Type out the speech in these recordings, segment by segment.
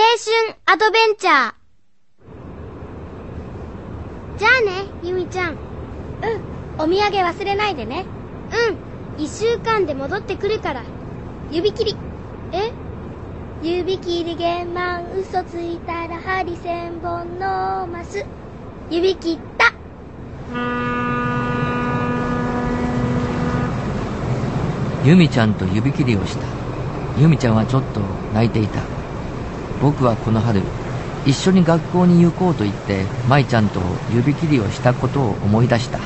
春アドベンチャー。じゃあね、ゆみちゃん。うん。お土産忘れないでね。うん。一週間で戻ってくるから。指切り。え？指切り玄満嘘ついたら針千本のます。指切った。由美ちゃんと指切りをした由美ちゃんはちょっと泣いていた僕はこの春一緒に学校に行こうと言って舞ちゃんと指切りをしたことを思い出した。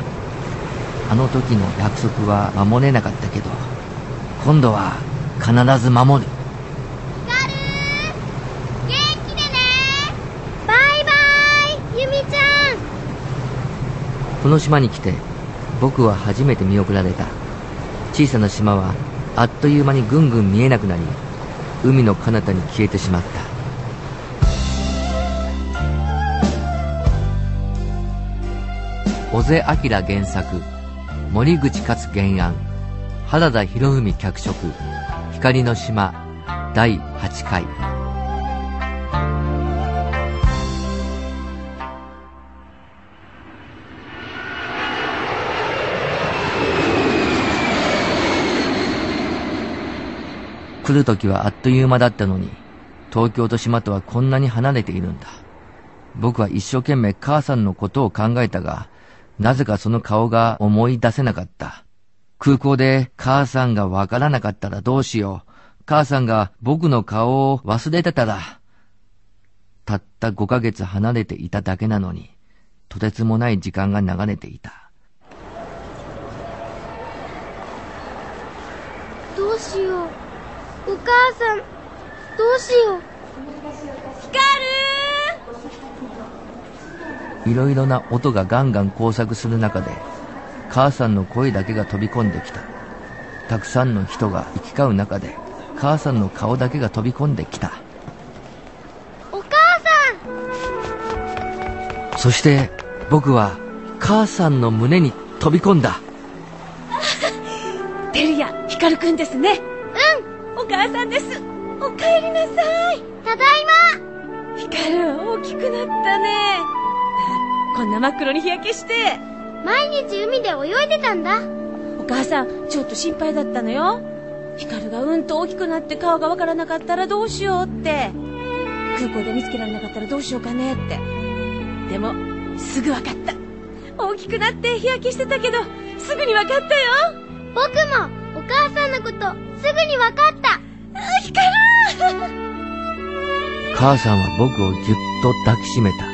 あの時の約束は守れなかったけど今度は必ず守る。光元気でね。バイバイ由美ちゃん。この島に来て僕は初めて見送られた。小さな島はあっという間にぐんぐん見えなくなり海の彼方に消えてしまった小瀬明原作森口勝原案原田博文脚色光の島第8回来る時はあっという間だったのに、東京と島とはこんなに離れているんだ。僕は一生懸命母さんのことを考えたが、なぜかその顔が思い出せなかった。空港で母さんがわからなかったらどうしよう。母さんが僕の顔を忘れてたら。たった5ヶ月離れていただけなのに、とてつもない時間が流れていた。どうしよう。お母さん、どうしよう。光るいろいろな音がガンガン交錯する中で、母さんの声だけが飛び込んできた。たくさんの人が行き交う中で、母さんの顔だけが飛び込んできた。お母さんそして、僕は、母さんの胸に飛び込んだ。テルヤ、ヒカルくんですね。お母さんですおかえりなさいただいまヒカル大きくなったねこんな真っ黒に日焼けして。毎日海で泳いでたんだ。お母さんちょっと心配だったのよ。ヒカルがうんと大きくなって顔がわからなかったらどうしようって。空港で見つけられなかったらどうしようかねって。でもすぐ分かった。大きくなって日焼けしてたけどすぐに分かったよ。僕もお母さんのことすぐに分かった。光母さんは僕をぎゅっと抱きしめた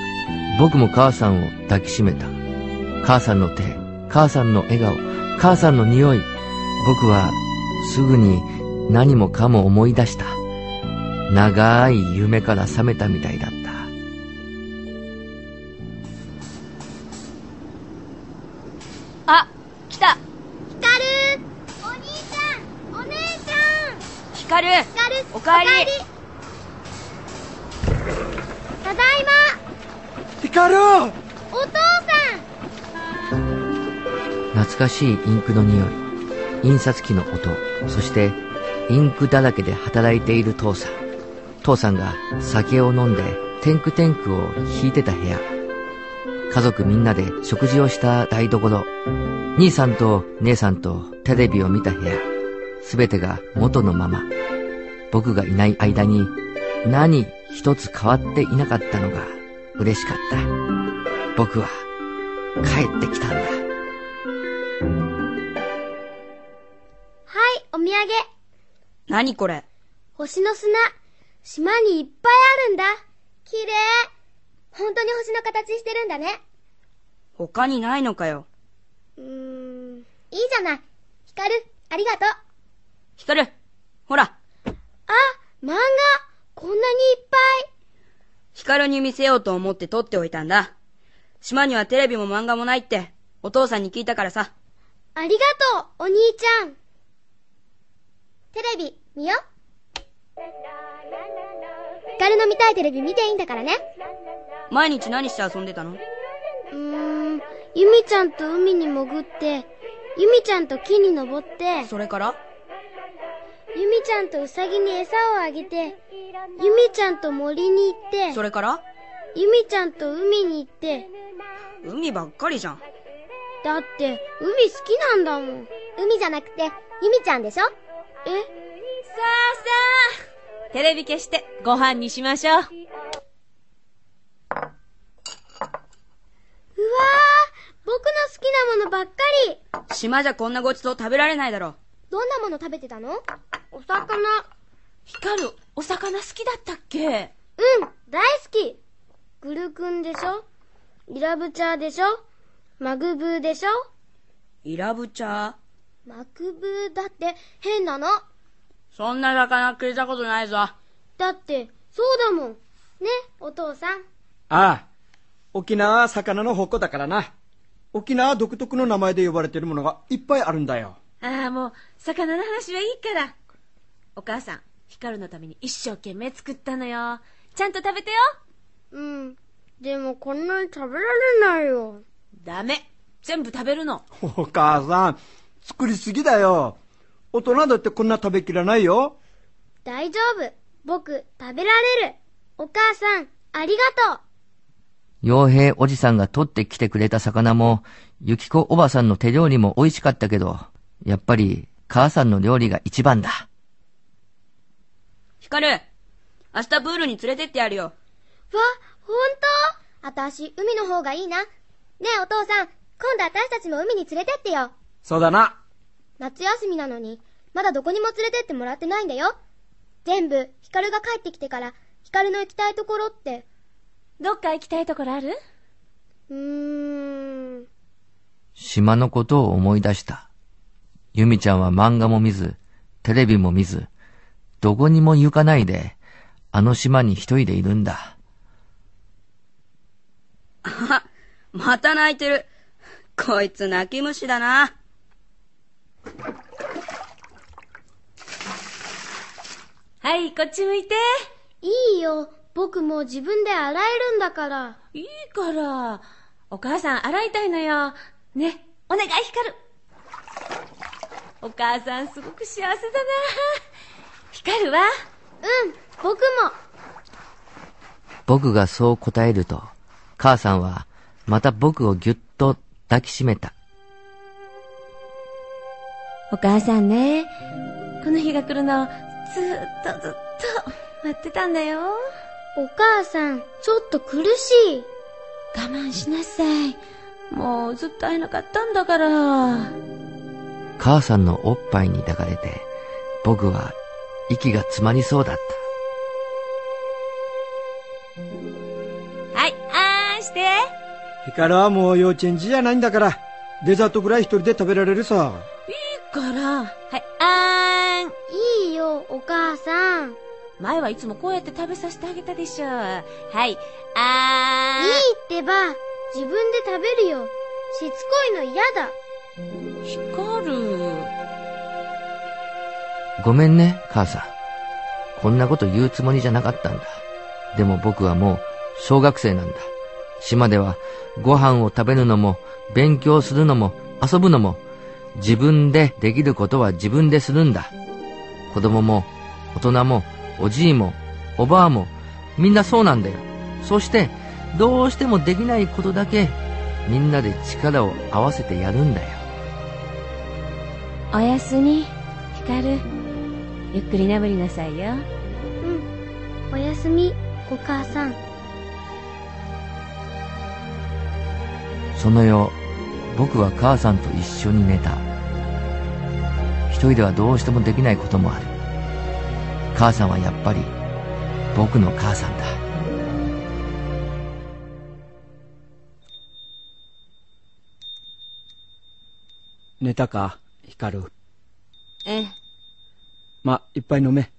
僕も母さんを抱きしめた。母さんの手母さんの笑顔母さんの匂い。僕はすぐに何もかも思い出した。長い夢から覚めたみたいだった。懐かしいインクの匂い印刷機の音そしてインクだらけで働いている父さん父さんが酒を飲んでテンクテンクを引いてた部屋家族みんなで食事をした台所兄さんと姉さんとテレビを見た部屋すべてが元のまま。僕がいない間に何一つ変わっていなかったのが嬉しかった。僕は帰ってきたんだ。はい、お土産。何これ？星の砂。島にいっぱいあるんだ。綺麗。本当に星の形してるんだね。他にないのかよ。うーん、いいじゃない。ヒカル、ありがとう。ヒカル、ほら。あ、漫画こんなにいっぱい。ヒカルに見せようと思って撮っておいたんだ。島にはテレビも漫画もないって、お父さんに聞いたからさ。ありがとう、お兄ちゃん。テレビ、見よ。ヒカルの見たいテレビ見ていいんだからね。毎日何して遊んでたの？うーん、ユミちゃんと海に潜って、ユミちゃんと木に登って。それから？ユミちゃんとウサギに餌をあげて、ゆみちゃんと森に行って、それから？ゆみちゃんと海に行って、海ばっかりじゃん。だって海好きなんだもん。海じゃなくて、ゆみちゃんでしょ？え？さあさあテレビ消してご飯にしましょう。うわー僕の好きなものばっかり島じゃこんなごちそう食べられないだろ。どんなもの食べてたの？お魚。光る、お魚好きだったっけ？うん、大好きグルクンでしょ？イラブチャーでしょ？マグブーでしょ？イラブチャ？ー。マグブーだって変なの？そんな魚食いたことないぞ。だって、そうだもん。ね、お父さん。ああ、沖縄は魚の宝庫だからな。沖縄独特の名前で呼ばれてるものがいっぱいあるんだよ。ああ、もう、魚の話はいいから。お母さん、光のために一生懸命作ったのよ。ちゃんと食べてよ。うん。でもこんなに食べられないよ。ダメ。全部食べるの。お母さん、作りすぎだよ。大人だってこんな食べきらないよ。大丈夫。僕、食べられる。お母さん、ありがとう。傭兵おじさんが取ってきてくれた魚も、ゆきこおばさんの手料理も美味しかったけど、やっぱり母さんの料理が一番だ。ヒカル、明日プールに連れてってやるよ。わ、ほんとあたし、海の方がいいな。ねえ、お父さん、今度私たちも海に連れてってよ。そうだな。夏休みなのに、まだどこにも連れてってもらってないんだよ。全部、ヒカルが帰ってきてから、ヒカルの行きたいところって、どっか行きたいところある？うーん、島のことを思い出した。ゆみちゃんは漫画も見ず、テレビも見ず、どこにも行かないで、あの島に一人でいるんだ。あ、また泣いてる。こいつ泣き虫だな。はい、こっち向いて。いいよ。僕もう自分で洗えるんだから。いいから。お母さん洗いたいのよ。ね、お願い光る。お母さんすごく幸せだな。光るわ。うん、僕も。僕がそう答えると、母さんはまた僕をぎゅっと抱きしめた。お母さんね、この日が来るの、ずーっとずっと待ってたんだよ。お母さん、ちょっと苦しい。我慢しなさい。もうずっと会えなかったんだから。母さんのおっぱいに抱かれて、僕は息が詰まりそうだった。はい、あーんして。ヒカルはもう幼稚園児じゃないんだから、デザートぐらい一人で食べられるさ。いいから。はい、あーん。いいよ、お母さん。いい前はいつもこうやって食べさせてあげたでしょ。はい、あーん。ってば、自分で食べるよ。しつこいの嫌だ。光る。ごめんね、母さん。こんなこと言うつもりじゃなかったんだ。でも僕はもう小学生なんだ。島ではご飯を食べるのも、勉強するのも、遊ぶのも、自分でできることは自分でするんだ。子供も、大人も、おじいも、おばあも、みんなそうなんだよ。そして、どうしてもできないことだけ、みんなで力を合わせてやるんだよ。おやすみ、光る。ゆっくり眠りなさいよ。うん。おやすみ、お母さん。その夜、僕は母さんと一緒に寝た。一人ではどうしてもできないこともある。母さんはやっぱり、僕の母さんだ。寝たか、ヒカル。ええ。ま、いっぱい飲め。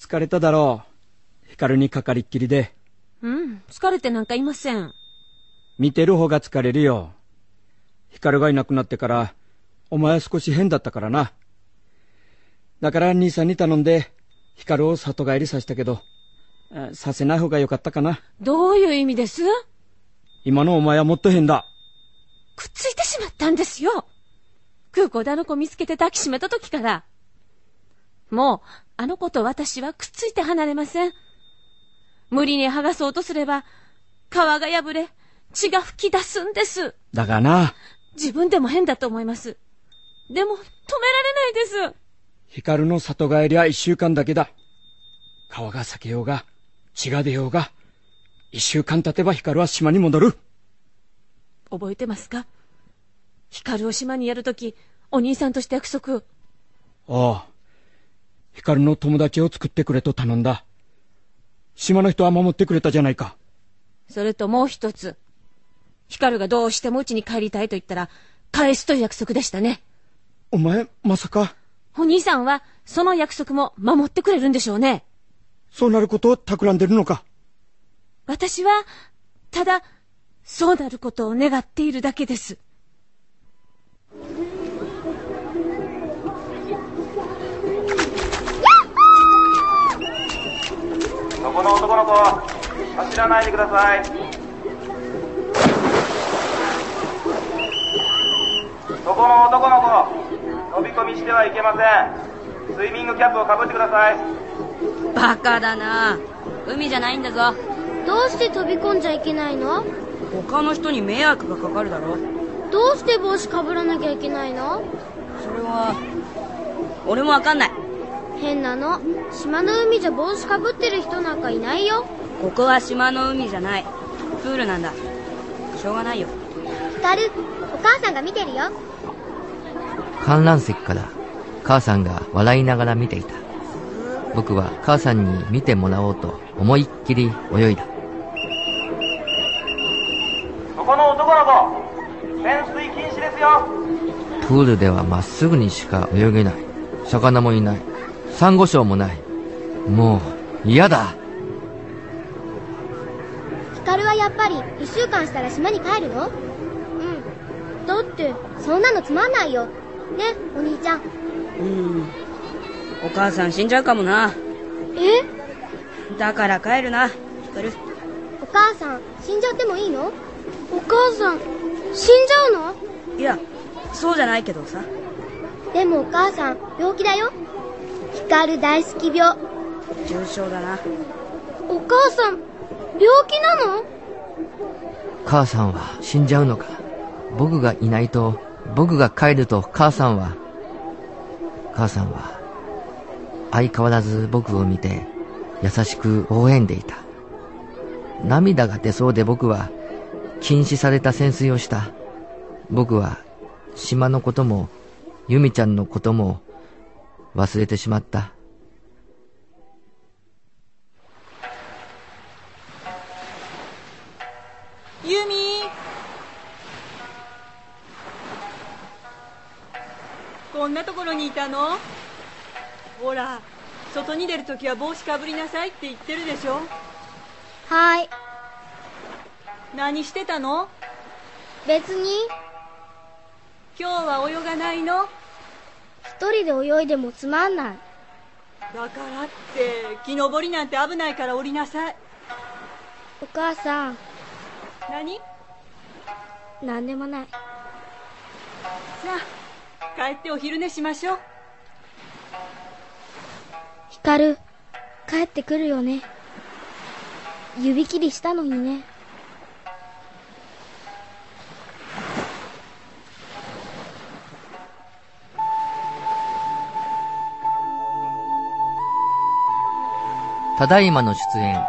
疲れただろう。ヒカルにかかりっきりで。うん、疲れてなんかいません。見てる方が疲れるよ。ヒカルがいなくなってから、お前は少し変だったからな。だから兄さんに頼んで、ヒカルを里帰りさせたけど、あさせない方がよかったかな。どういう意味です？今のお前はもっと変だ。くっついてしまったんですよ。空港であの子見つけて抱きしめた時から。もう、あの子と私はくっついて離れません。無理に剥がそうとすれば、皮が破れ、血が吹き出すんです。だがな、自分でも変だと思います。でも、止められないです。光の里帰りは一週間だけだ。川が裂けようが、血が出ようが、一週間経てば光は島に戻る。覚えてますか？光を島にやるとき、お兄さんとして約束。ああ。光の友達を作ってくれと頼んだ。島の人は守ってくれたじゃないか。それともう一つ。光がどうしてもうちに帰りたいと言ったら、返すという約束でしたね。お前、まさか、お兄さんは、その約束も守ってくれるんでしょうね。そうなることを企んでるのか？私は、ただ、そうなることを願っているだけです。そこの男の子走らないでくださいこの男の子飛び込みしてはいけません。スイミングキャップをかぶってください。バカだな。海じゃないんだぞ。どうして飛び込んじゃいけないの？他の人に迷惑がかかるだろ。どうして帽子かぶらなきゃいけないの？それは俺もわかんない。変なの。島の海じゃ帽子かぶってる人なんかいないよ。ここは島の海じゃない。プールなんだ。しょうがないよ。光お母さんが見てるよ観覧席から母さんが笑いながら見ていた。僕は母さんに見てもらおうと思いっきり泳いだ。そこの男の子潜水禁止ですよプールではまっすぐにしか泳げない。魚もいない。サンゴ礁もない。もう、嫌だ。光はやっぱり1週間したら島に帰るの？うんだってそんなのつまんないよねお兄ちゃん。うん。お母さん死んじゃうかもな。え？だから帰るな。光お母さん死んじゃってもいいの？お母さん死んじゃうの？いやそうじゃないけどさ。でもお母さん病気だよ。光大好き病。重症だな。お母さん病気なの？母さんは死んじゃうのか。僕がいないと、僕が帰ると母さんは、母さんは、相変わらず僕を見て、優しく応援でいた。涙が出そうで僕は、禁止された潜水をした。僕は、島のことも、ユミちゃんのことも、忘れてしまった。たの？ほら外に出るときは帽子かぶりなさいって言ってるでしょ？はーい。何してたの？別に。今日は泳がないの？一人で泳いでもつまんない。だからって木登りなんて危ないから降りなさい。お母さん。何？さなんでもない。あ帰ってお昼寝しましょう光帰ってくるよね。指切りしたのにね。ただいまの出演、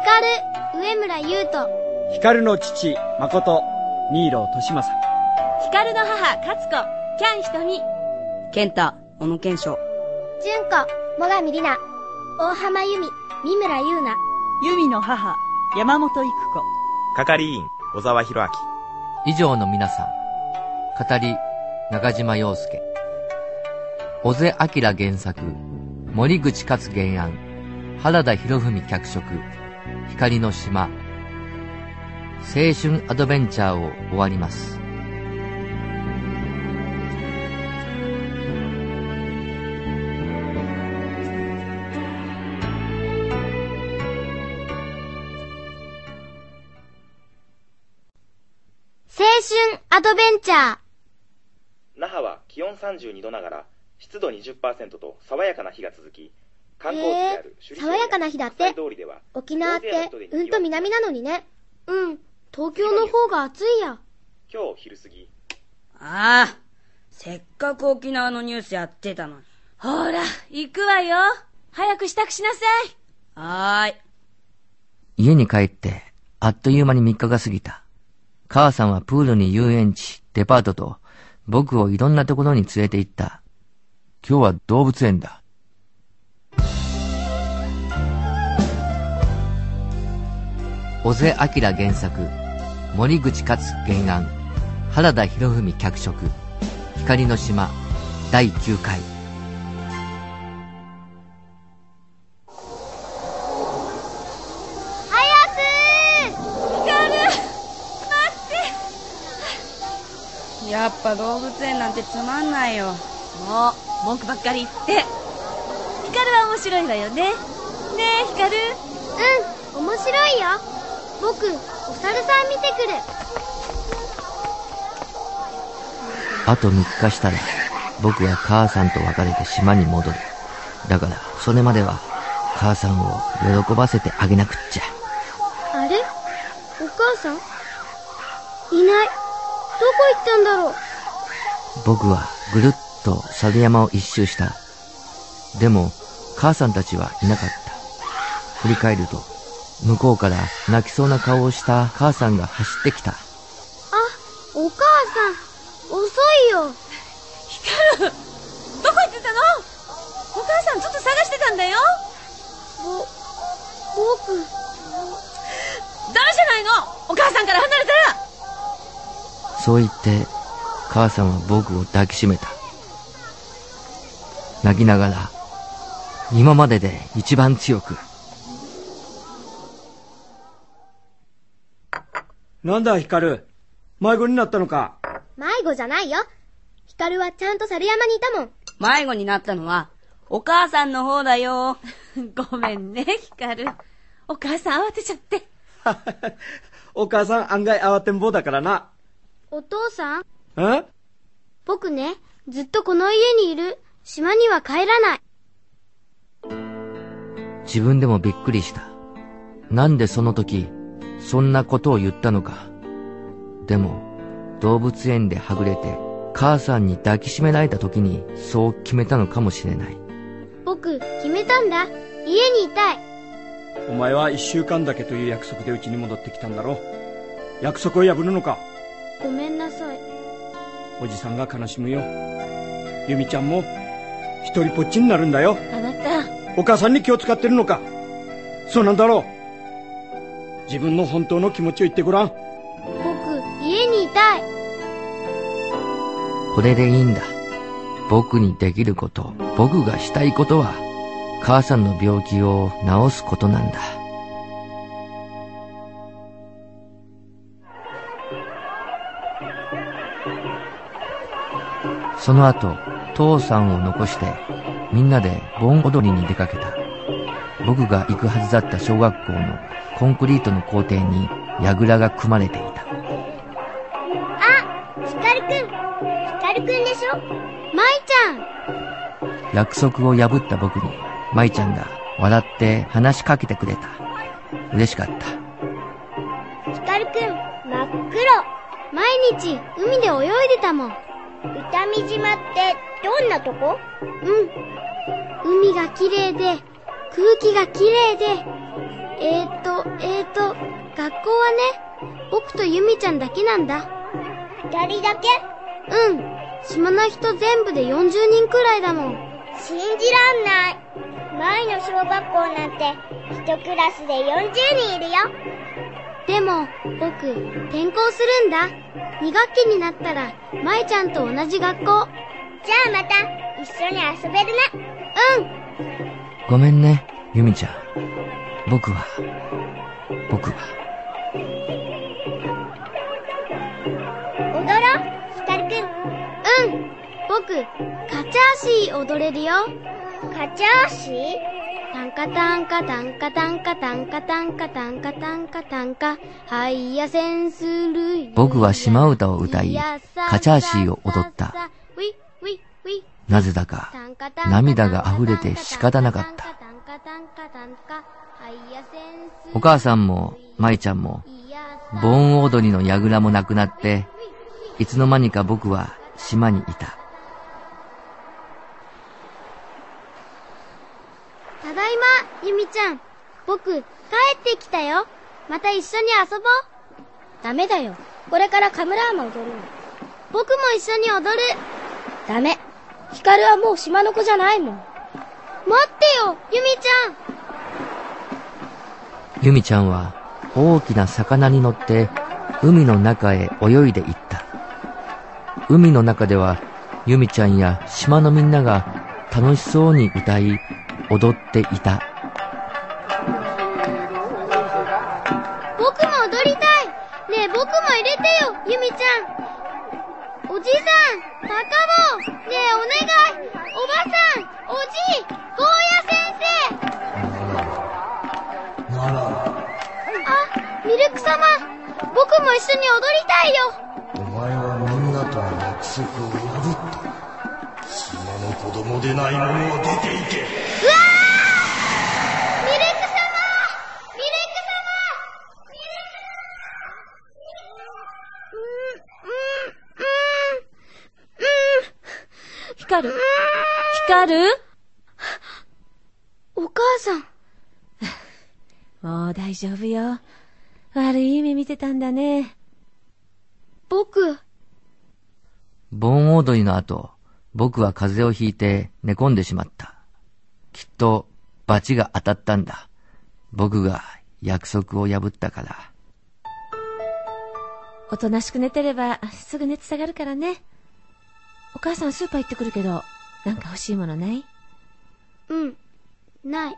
光上村優斗。光の父、誠、新郎利正。光の母、勝子、キャンひとみ。健太小野賢章。純子最上里奈大浜由美三村優奈由美の母山本育子係員、小沢博明。以上の皆さん。語り、中島洋介。小瀬明原作、森口勝原案、原田博文脚色、光の島。青春アドベンチャーを終わります。22度ながら、湿度20%と爽やかな日が続き、観光地である首里、爽やかな日だって。沖縄ってうんと南なのにね。うん。東京の方が暑いや。今日昼過ぎ。ああせっかく沖縄のニュースやってたのに。ほら行くわよ。早く支度しなさい。はーい。家に帰ってあっという間に3日が過ぎた。母さんはプールに遊園地デパートと僕をいろんなところに連れて行った。今日は動物園だ。小瀬明原作、森口勝原案、原田博文脚色、光の島、第9回。っぱ動物園なんてつまんないよ。もう、文句ばっかり言って。ヒカルは面白いわよね。ねえ、ヒカル。うん面白いよ僕お猿さん見てくるあと3日したら、僕は母さんと別れて島に戻る。だから、それまでは、母さんを喜ばせてあげなくっちゃ。あれ？お母さん？いない行ったんだろう？僕はぐるっと猿山を一周した。でも、母さんたちはいなかった。振り返ると、向こうから泣きそうな顔をした母さんが走ってきた。あお母さん遅いよヒカルどこ行ってたの？そう言って、母さんは僕を抱きしめた。泣きながら、今までで一番強く。なんだ、ヒカル。迷子になったのか。迷子じゃないよヒカルはちゃんと猿山にいたもん迷子になったのは、お母さんの方だよ。ごめんね、ヒカル。お母さん慌てちゃって。お母さん案外慌てんぼうだからな。お父さん？え？僕ねずっとこの家にいる。島には帰らない。自分でもびっくりした。なんでその時、そんなことを言ったのか。でも、動物園ではぐれて、母さんに抱きしめられた時に、そう決めたのかもしれない。僕決めたんだ。家にいたい。お前は一週間だけという約束でうちに戻ってきたんだろ約束を破るのか？ごめんなさいおじさんが悲しむよ。由美ちゃんも、一人ぽっちになるんだよ。あなた、お母さんに気を使ってるのかそうなんだろう自分の本当の気持ちを言ってごらん。僕家にいたいこれでいいんだ。僕にできること、僕がしたいことは、母さんの病気を治すことなんだ。その後、父さんを残して、みんなで盆踊りに出かけた。僕が行くはずだった小学校のコンクリートの校庭に櫓が組まれていた。あヒカルくんヒカルくんでしょ？舞ちゃん約束を破った僕に、舞ちゃんが笑って話しかけてくれた。嬉しかった。ヒカルくん真っ黒毎日海で泳いでたもん歌見島ってどんなとこ？うん。海が綺麗で空気が綺麗で。えーとえーと学校はね僕とユミちゃんだけなんだ。二人だけ？うん。島の人全部で40人くらいだもん。信じらんない。前の小学校なんて一クラスで40人いるよでも僕転校するんだ。2学期になったら舞ちゃんと同じ学校。じゃあまた一緒に遊べるね。うん。ごめんね、ユミちゃん。僕は、僕は、踊ろうヒカルくん。うん。僕カチャーシー踊れるよ。カチャーシー？カタンカタンカタンカタンカタンカタンカタンカタンカハイヤセンスルイ僕は島唄を歌いカチャーシーを踊った。なぜだか涙が溢れて仕方なかった。お母さんも舞ちゃんも盆踊りの櫓もなくなって、いつの間にか僕は島にいた。ただいま、ゆみちゃん。僕、帰ってきたよ。また一緒に遊ぼう。ダメだよ。これからカムラーマ踊るの。僕も一緒に踊る。ダメ。ヒカルはもう島の子じゃないもん。待ってよ、ゆみちゃん。ユミちゃんは大きな魚に乗って海の中へ泳いでいった。海の中ではユミちゃんや島のみんなが楽しそうに歌い踊っていた。僕も踊りたい。ねえ、僕も入れてよ、ゆみちゃん。おじさん、バカボン。ねえ、お願い。おばさん、おじい、ゴーヤ先生。なら、あ、ミルク様。僕も一緒に踊りたいよ。お前はみんなとの約束を破った。島の子供でない者は出ていけ。うわーミルク様ミルク様ミルク様光る光る？お母さん。もう大丈夫よ。悪い夢見てたんだね。僕、盆踊りの後、僕は風邪をひいて寝込んでしまった。きっと罰が当たったんだ。僕が約束を破ったから。おとなしく寝てればすぐ熱下がるからね。お母さんスーパー行ってくるけど、なんか欲しいものない？うん、ない。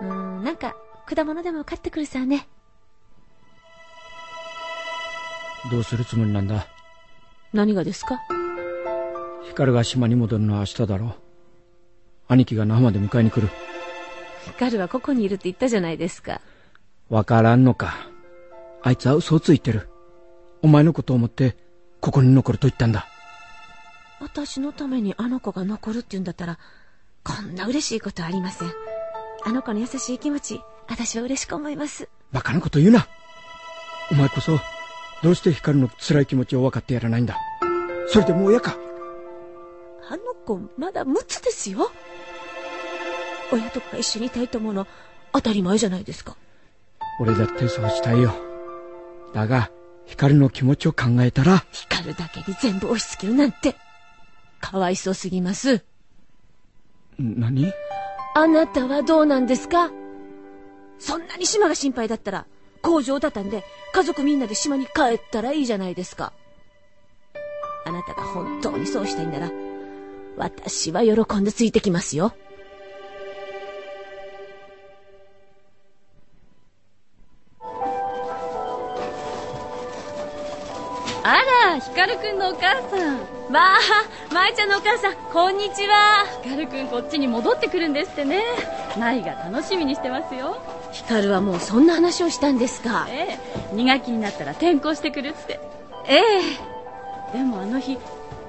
うーん、なんか果物でも買ってくるさね。どうするつもりなんだ？何がですか？光が島に戻るのは明日だろう。兄貴が那覇まで迎えに来る。光はここにいるって言ったじゃないですか。わからんのか。あいつは嘘をついてる。お前のことを思って、ここに残ると言ったんだ。私のためにあの子が残るって言うんだったら、こんな嬉しいことはありません。あの子の優しい気持ち、私は嬉しく思います。バカなこと言うな。お前こそ、どうして光の辛い気持ちを分かってやらないんだ。それでもう親か。あの子、まだ6つですよ。親とか一緒にいたいと思うの、当たり前じゃないですか。俺だってそうしたいよ。だが、光の気持ちを考えたら、光るだけに全部押し付けるなんて、かわいそうすぎます。何？あなたはどうなんですか？そんなに島が心配だったら、工場を畳んで家族みんなで島に帰ったらいいじゃないですか。あなたが本当にそうしたいんなら、私は喜んでついてきますよ。あら、ヒカルくんのお母さん。まあ、舞ちゃんのお母さん、こんにちは。ヒカルくんこっちに戻ってくるんですってね。舞が楽しみにしてますよ。ヒカルはもうそんな話をしたんですかええ、2学期になったら転校してくるって。ええ。でもあの日、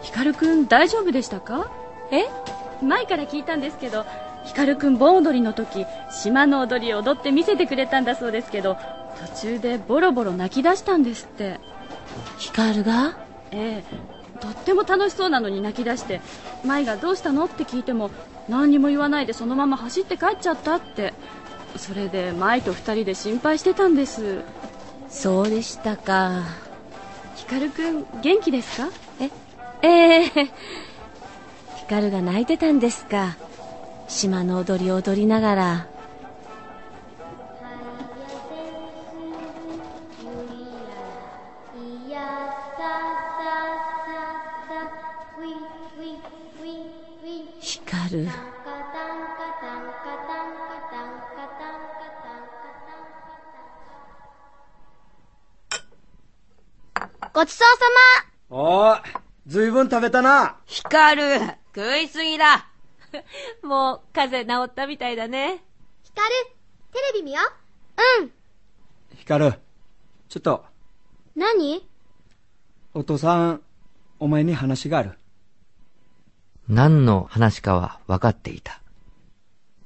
ヒカルくん大丈夫でしたか？え？舞から聞いたんですけど、ヒカルくん盆踊りの時、島の踊りを踊って見せてくれたんだそうですけど、途中でボロボロ泣き出したんですって。ヒカルが？ええ、とっても楽しそうなのに泣き出して舞がどうしたのって聞いても何にも言わないでそのまま走って帰っちゃったってそれで舞と二人で心配してたんですそうでしたか。ヒカルくん元気ですか？えええヒカルが泣いてたんですか。島の踊りを踊りながら。る。ごちそうさおー、ずいぶん食べたな。ヒカル、食いすぎだ。もう風邪治ったみたいだね。ヒカル、テレビ見ようん。光る。ちょっと、何？お父さん、お前に話がある。何の話かは分かっていた。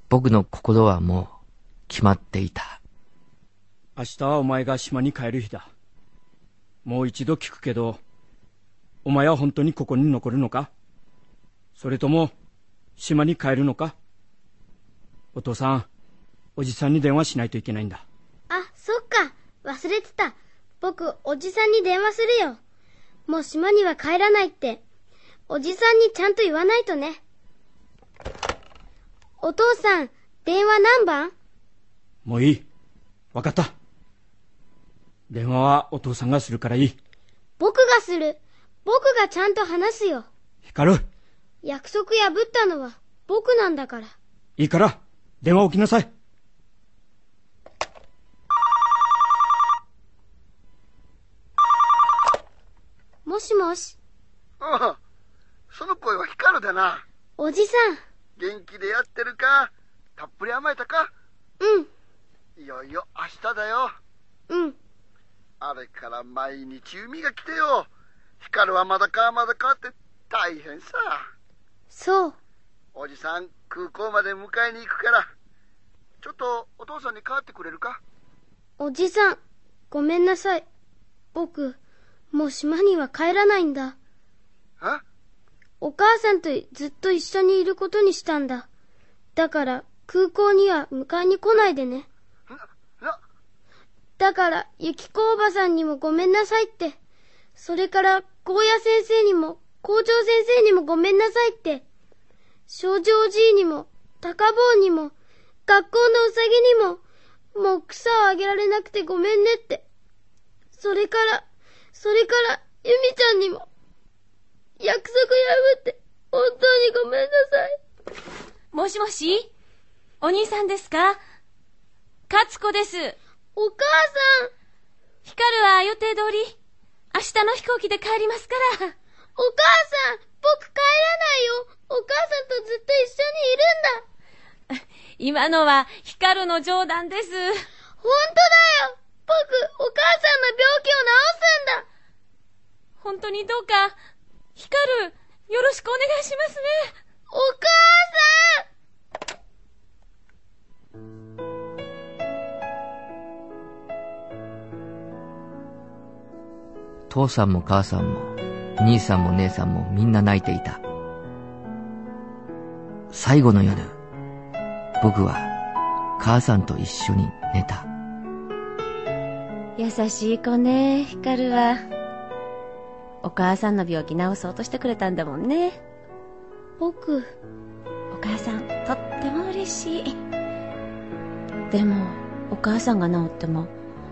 僕の心はもう決まっていた。明日はお前が島に帰る日だ。もう一度聞くけど、お前は本当にここに残るのか？それとも、島に帰るのか？お父さん、おじさんに電話しないといけないんだ。あ、そっか。忘れてた。僕、おじさんに電話するよ。もう島には帰らないって。おじさんにちゃんと言わないとね。お父さん、電話何番？もういい。わかった。電話はお父さんがするからいい。僕がする？僕がちゃんと話すよ。光る。約束破ったのは僕なんだから。いいから、電話置きなさい。もしもし。ああ、その声は光るだな。おじさん。元気でやってるか？たっぷり甘えたか？うん。いよいよ明日だよ。うん。あれから毎日海が来てよ。光はまだかまだかって大変さ。そう。おじさん空港まで迎えに行くから。ちょっとお父さんに代わってくれるか？おじさん、ごめんなさい。僕、もう島には帰らないんだ。えお母さんとずっと一緒にいることにしたんだ。だから空港には迎えに来ないでね。だから、ゆきこおばさんにもごめんなさいって。それから、ゴーヤ先生にも、校長先生にもごめんなさいって。少女おじいにも、高坊にも、学校のうさぎにも、もう草をあげられなくてごめんねって。それから、それから、ゆみちゃんにも、約束破って、本当にごめんなさい。もしもし？お兄さんですか？勝子です。お母さん光は予定通り、明日の飛行機で帰りますから。お母さん僕帰らないよお母さんとずっと一緒にいるんだ今のは光の冗談です。本当だよ僕、お母さんの病気を治すんだ本当にどうか、光る、よろしくお願いしますね。お母さん父さんも母さんも、兄さんも姉さんもみんな泣いていた。最後の夜、僕は母さんと一緒に寝た。優しい子ね、光は。お母さんの病気治そうとしてくれたんだもんね。僕、お母さん、とっても嬉しい。でも、お母さんが治っても、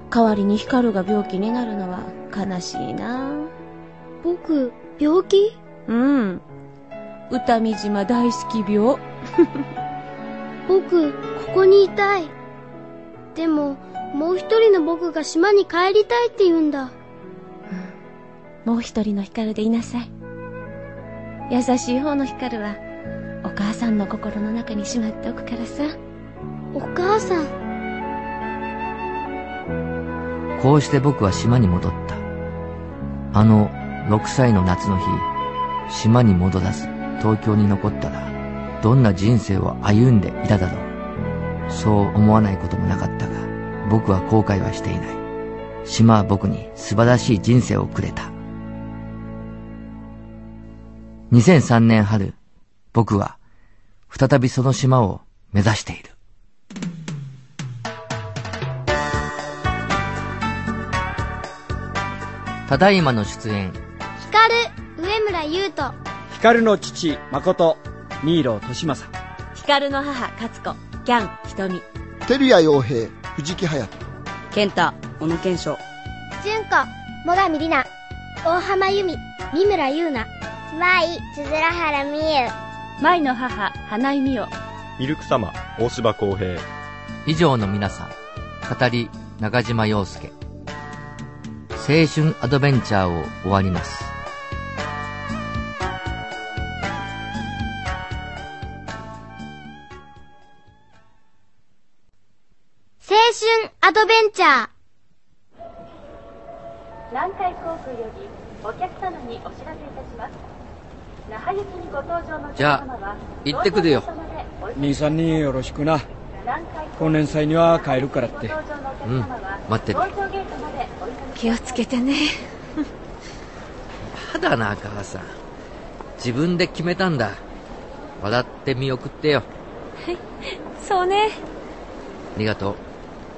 代わりに光が病気になるのは悲しいな。僕、病気？うん。歌見島大好き病。僕、ここにいたい。でも、もう一人の僕が島に帰りたいって言うんだ。もう一人の光でいなさい。優しい方の光は、お母さんの心の中にしまっておくからさ。お母さん。こうして僕は島に戻った。あの6歳の夏の日、島に戻らず東京に残ったら、どんな人生を歩んでいただろう。そう思わないこともなかったが、僕は後悔はしていない。島は僕に素晴らしい人生をくれた。2003年春、僕は再びその島を目指している。ただいまの出演、光、上村優斗。光の父、誠、新納利正。光の母、勝子、キャン、瞳。照屋洋平、藤木隼人。健太、小野賢章。純子、最上里奈。大浜由美、三村優奈。舞、つづらはらみゆ。舞の母、花井美代。ミルク様、大柴康平。以上の皆さん、語り中島洋介。青春アドベンチャーを終わります。青春アドベンチャー。南海航空よりお客様にお知らせいたします。じゃあ行ってくるよ。兄さんによろしくな。高年祭には帰るからって。うん待ってる気をつけてね。まだな母さん自分で決めたんだ。笑って見送ってよ。はいそうね。ありがとう。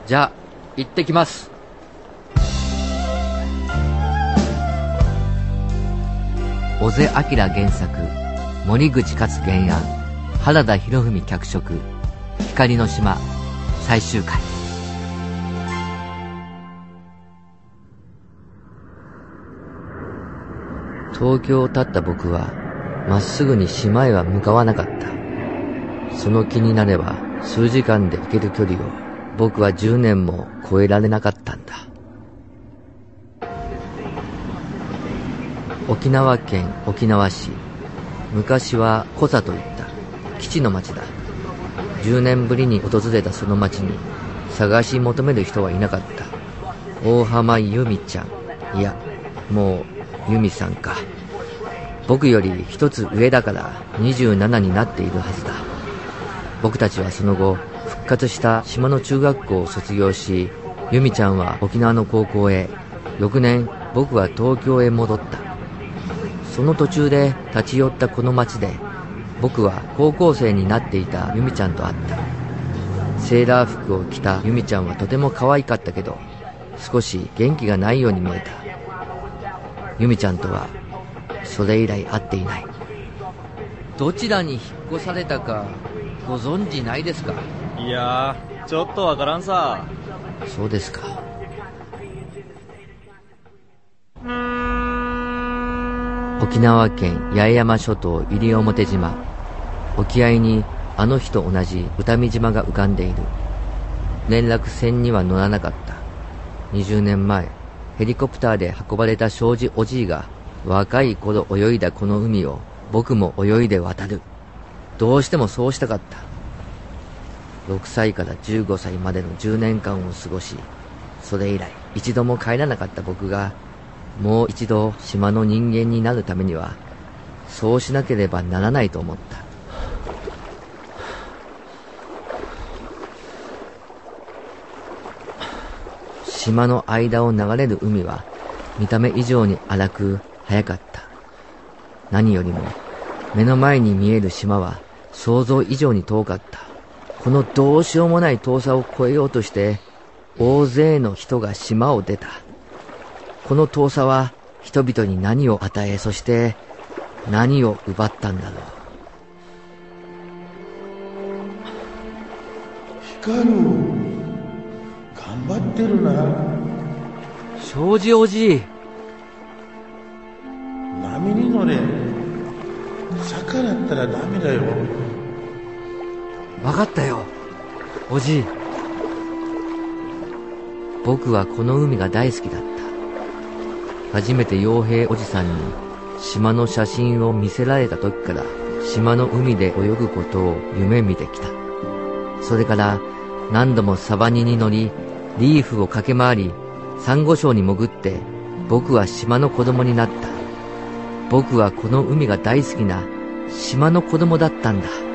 じゃあ行ってきます小瀬明原作森口勝原案原田博文脚色光の島最終回。東京を立った僕はまっすぐに島へは向かわなかった。その気になれば数時間で行ける距離を僕は10年も超えられなかったんだ。沖縄県沖縄市。昔はコザといった。基地の町だ。10年ぶりに訪れたその町に探し求める人はいなかった。大浜由美ちゃん。いやもう由美さんか。僕より一つ上だから27になっているはずだ。僕たちはその後復活した島の中学校を卒業し由美ちゃんは沖縄の高校へ。翌年僕は東京へ戻った。その途中で立ち寄ったこの町で僕は高校生になっていた由美ちゃんと会った。セーラー服を着た由美ちゃんはとても可愛かったけど少し元気がないように見えた。由美ちゃんとはそれ以来会っていない。どちらに引っ越されたかご存知ないですか？いやーちょっとわからんさ。そうですか沖縄県八重山諸島西表島。沖合にあの日と同じ歌見島が浮かんでいる。連絡船には乗らなかった。20年前ヘリコプターで運ばれた庄司おじいが若い頃泳いだこの海を僕も泳いで渡る。どうしてもそうしたかった。6歳から15歳までの10年間を過ごしそれ以来一度も帰らなかった僕がもう一度島の人間になるためにはそうしなければならないと思った。島の間を流れる海は見た目以上に荒く速かった。何よりも目の前に見える島は想像以上に遠かった。このどうしようもない遠さを越えようとして大勢の人が島を出た。この遠さは人々に何を与えそして何を奪ったんだろう。光る頑張ってるな。庄司おじい。波に乗れ。逆らったらダメだよ。分かったよおじい。僕はこの海が大好きだった初めて傭兵おじさんに島の写真を見せられた時から島の海で泳ぐことを夢見てきた。それから何度もサバニに乗りリーフを駆け回りサンゴ礁に潜って僕は島の子供になった。僕はこの海が大好きな島の子供だったんだ。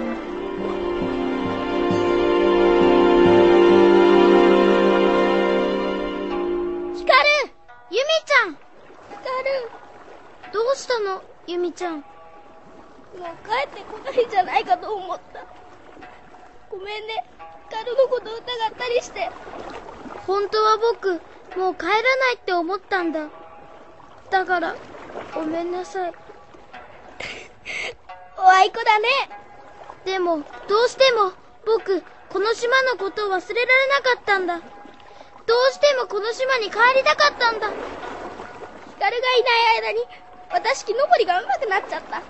なっちゃった。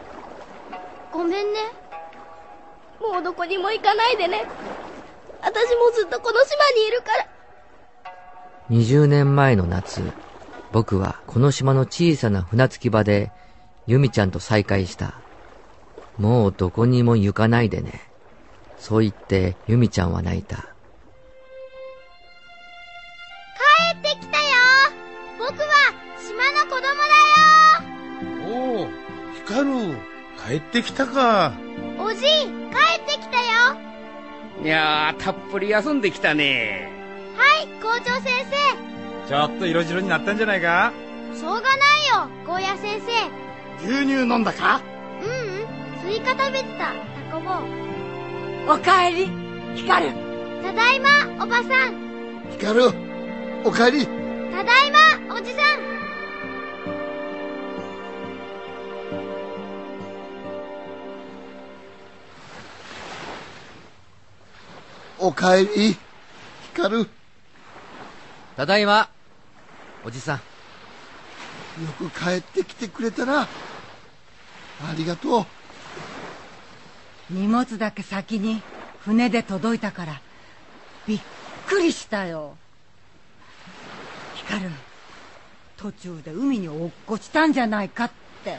ごめんね。もうどこにも行かないでね。私もずっとこの島にいるから。20年前の夏僕はこの島の小さな船着き場で由美ちゃんと再会した。もうどこにも行かないでね。そう言って由美ちゃんは泣いた。帰ってきたよ。僕は島の子供だよ。おおヒカル帰ってきたか。おじい、帰ってきたよ。いやー、たっぷり休んできたね。はい、校長先生。ちょっと色白になったんじゃないかしょうがないよ、ゴーヤ先生。牛乳飲んだか？ううん、スイカ食べてた、タコボおかえり、ヒカル。ただいま、おばさん。ヒカル、おかえり。ただいま、おじさん。おかえり、ヒカル。よただいま、おじさん。く帰ってきてくれたな。ありがとう。荷物だけ先に船で届いたから、びっくりしたよ。ヒカル、途中で海に落っこちたんじゃないかって。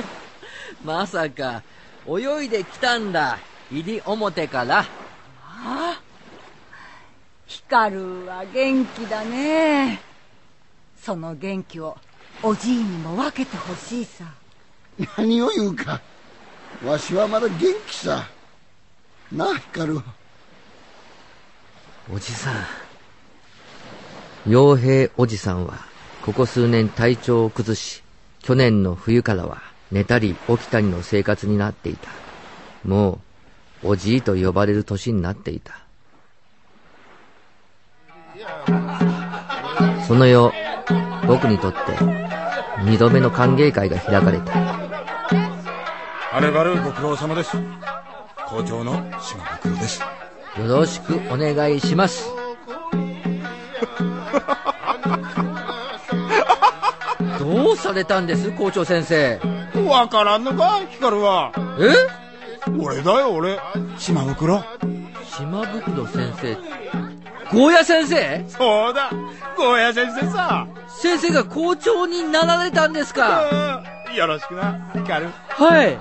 まさか、泳いできたんだ。入り表から。ああ、ヒカルは元気だね。その元気をおじいにも分けてほしいさ。何を言うか。わしはまだ元気さ。なあ、ヒカル。おじさん。傭兵おじさんは、ここ数年体調を崩し、去年の冬からは寝たり起きたりの生活になっていた。もう、おじいと呼ばれる年になっていた。その夜、僕にとって、二度目の歓迎会が開かれた。はるばるご苦労様です。校長の島袋です。よろしくお願いします。どうされたんです校長先生。わからんのかヒカルは。え？俺だよ、俺。島袋？島袋先生。ゴーヤ先生？そうだ。ゴーヤ先生さ。先生が校長になられたんですか？よろしくな、ヒカル。はい。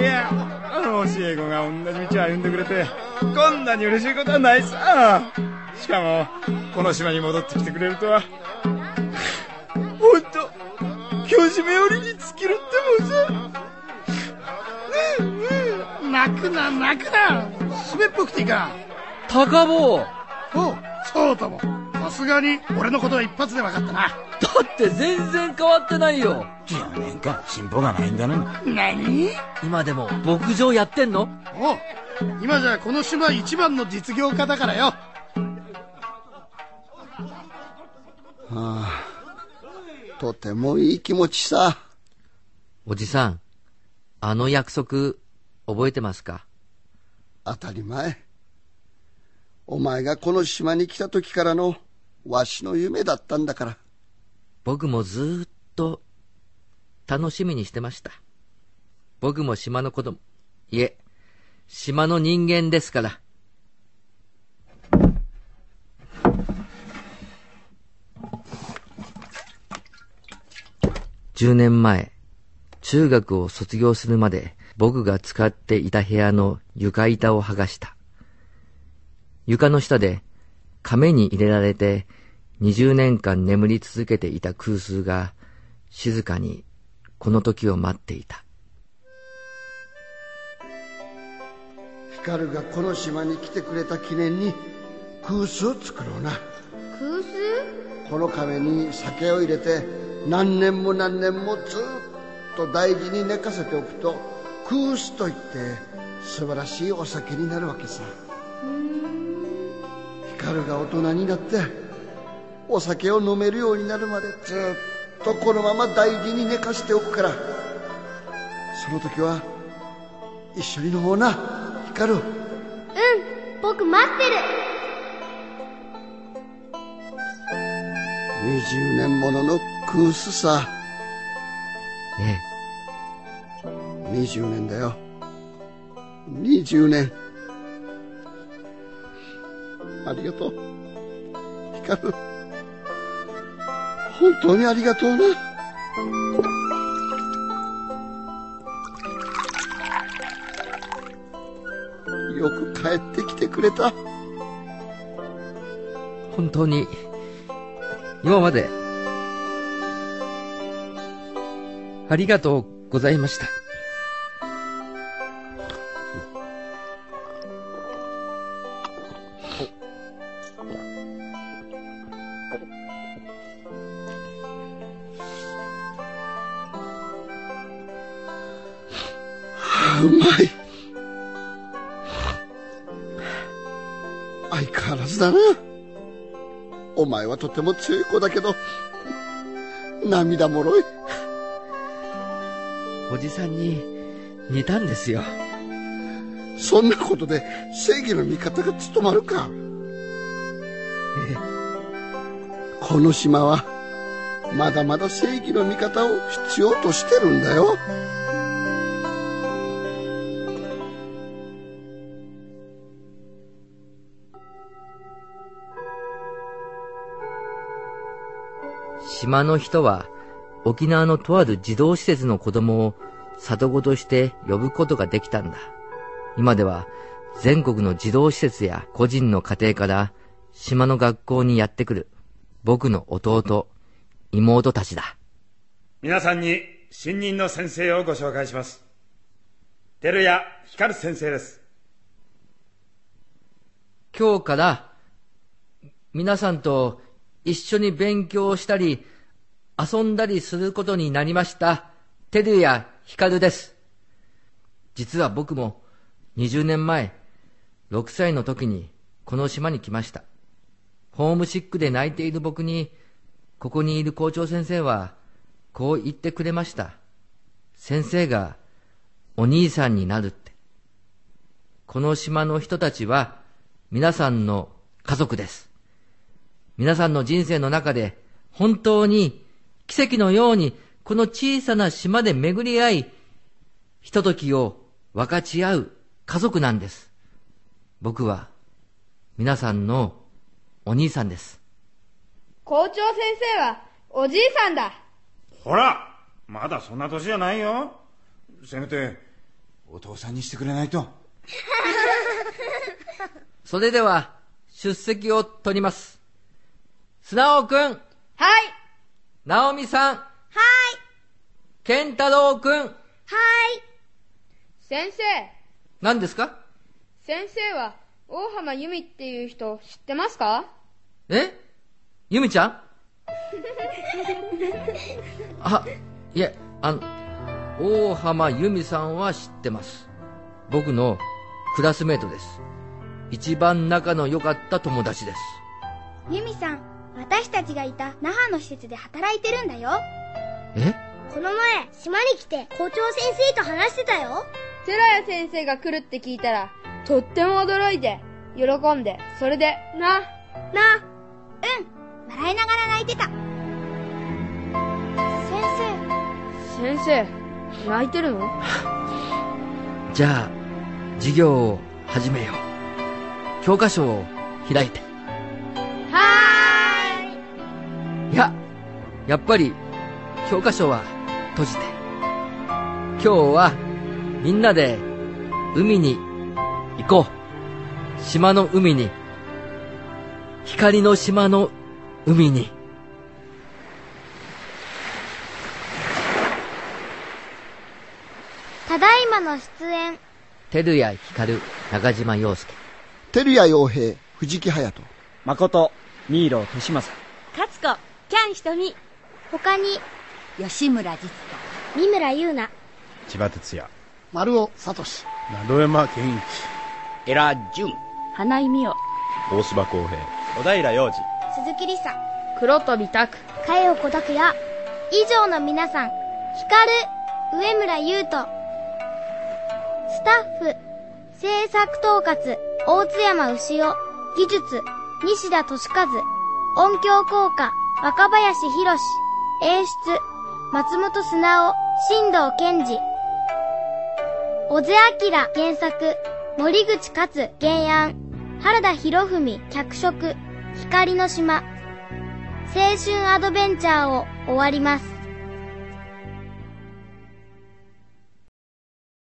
いや、あの教え子が同じ道を歩んでくれて、こんなに嬉しいことはないさ。しかも、この島に戻ってきてくれるとは、ほんと、今日締めよりに尽きるってもさ。泣くな、泣くな。湿っぽくていいか。高坊おう、そうとも。さすがに、俺のことは一発で分かったな。だって全然変わってないよ。10年間進歩がないんだね。何？今でも牧場やってんの？おう今じゃこの島一番の実業家だからよ。ああ、とてもいい気持ちさ。おじさん、あの約束、覚えてますか？当たり前。お前がこの島に来た時からのわしの夢だったんだから。僕もずーっと楽しみにしてました。僕も島の子供、いえ、島の人間ですから。10年前、中学を卒業するまで僕が使っていた部屋の床板を剥がした。床の下で亀に入れられて20年間眠り続けていた空数が静かにこの時を待っていた。ヒカルがこの島に来てくれた記念に空巣を作ろうな。空巣この亀に酒を入れて何年も何年もずっと大事に寝かせておくと空巣といって素晴らしいお酒になるわけさ。ヒカルが大人になってお酒を飲めるようになるまでずっとこのまま大事に寝かしておくからその時は一緒に飲もうなヒカルうん、僕待ってる。20年ものの空巣さえ20年だよ。20年。ありがとう。ヒカル本当にありがとうな。よく帰ってきてくれた。本当に今まで。ありがとうございました。とても強い子だけど涙もろい。おじさんに似たんですよ。そんなことで正義の味方が務まるか。この島はまだまだ正義の味方を必要としてるんだよ島の人は沖縄のとある児童施設の子供を里子として呼ぶことができたんだ。今では全国の児童施設や個人の家庭から島の学校にやってくる僕の弟、妹たちだ。皆さんに新任の先生をご紹介します。照屋光先生です。今日から皆さんと一緒に勉強したり遊んだりすることになりました照屋光です。実は僕も20年前6歳の時にこの島に来ました。ホームシックで泣いている僕にここにいる校長先生はこう言ってくれました。先生がお兄さんになるって。この島の人たちは皆さんの家族です。皆さんの人生の中で本当に奇跡のようにこの小さな島で巡り合い、ひとときを分かち合う家族なんです。僕は皆さんのお兄さんです。校長先生はおじいさんだ。ほらまだそんな年じゃないよ。せめてお父さんにしてくれないと。それでは出席を取ります。砂尾くん。はい。直美さん。はい。健太郎くん。はい。先生、何ですか？先生は大浜由美っていう人知ってますか？え？ゆみちゃん？あ、いえ、あの、大浜由美さんは知ってます。僕のクラスメートです。一番仲の良かった友達です。ユミさん、私たちがいた那覇の施設で働いてるんだよ。え？この前、島に来て校長先生と話してたよ。寺谷先生が来るって聞いたら、とっても驚いて、喜んで、それで、な、な、うん、笑いながら泣いてた。先生、泣いてるの？じゃあ、授業を始めよう。教科書を開いて。いや、やっぱり、教科書は閉じて。今日は、みんなで、海に行こう。島の海に。光の島の海に。ただいまの出演。照屋光、中島洋介。照屋洋平、藤木隼人。誠、新納利正。キャンひとみ。他に、吉村実三村優奈。千葉哲也。丸尾聡。名山健一。エラ・ジュン。花井美代。大柴康平。小平洋二。鈴木梨沙。黒飛拓。かよこ拓也。以上の皆さん、光、上村優斗。スタッフ、制作統括、大津山牛尾、技術、西田敏和、音響効果、若林博士、演出、松本砂尾、新藤健二。小瀬明原作、森口勝原案、原田博文脚色、光の島。青春アドベンチャーを終わります。